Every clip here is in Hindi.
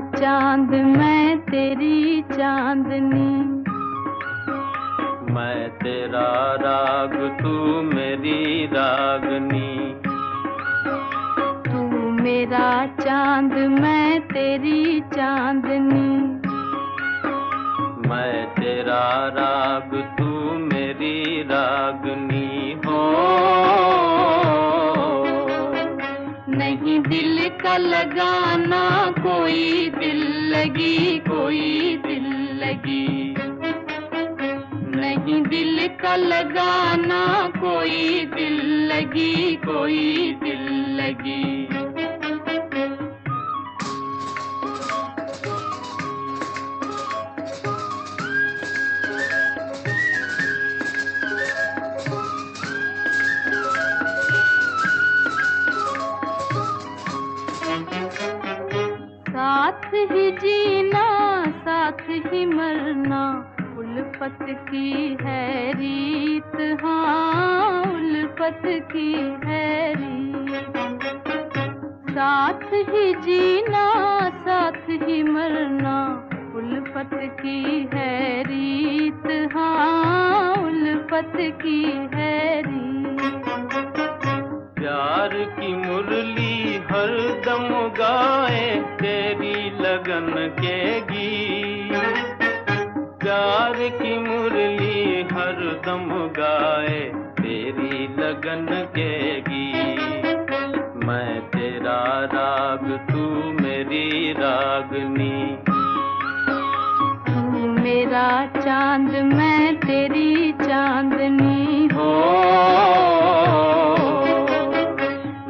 चाँद मैं तेरी चांदनी। मैं तेरा राग तू मेरी रागनी। तू मेरा चाँद मैं तेरी चांदनी। मैं तेरा राग तू का लगाना कोई दिल लगी, कोई दिल लगी। नहीं दिल का लगाना कोई दिल लगी, कोई दिल लगी। साथ ही जीना, साथ ही मरना। उल्फत की है रीत हाँ उल्फत की है रीत। साथ ही जीना, साथ ही मरना, उल्फत की है रीत हाँ उल्फत की है रीत। प्यार की मुरली हर दम गाए लगन के गीत। प्यार की मुरली हर दम गाए तेरी लगन के गीत। मैं तेरा राग, तू मेरी रागनी। तू मेरा चाँद, मैं तेरी चांदनी। हो,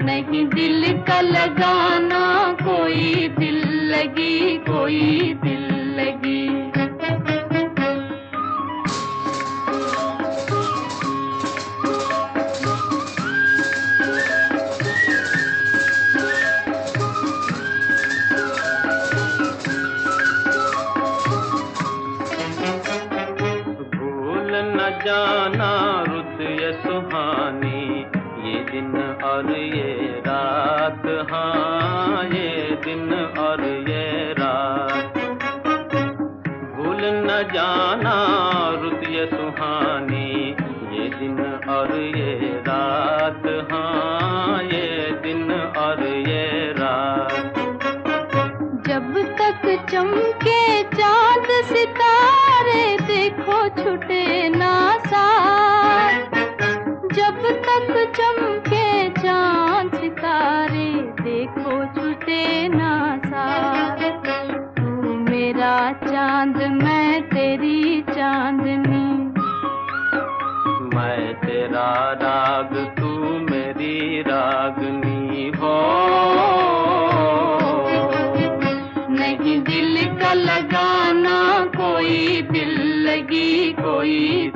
नहीं दिल का लगाना कोई दिल लगी, कोई दिल लगी। भूल न जाना रुत ये सुहानी, ये दिन और ये रात। हाँ ये दिन और रुत ये सुहानी, ये दिन और ये रात। हाँ ये दिन और ये रात। जब तक चमके चाँद सितारे, देखो छुटे ना साथ। जब तक चमके चाँद सितारे तेरी चांदनी। मैं तेरा राग तू मेरी रागनी हो। नहीं दिल का लगाना कोई दिल लगी कोई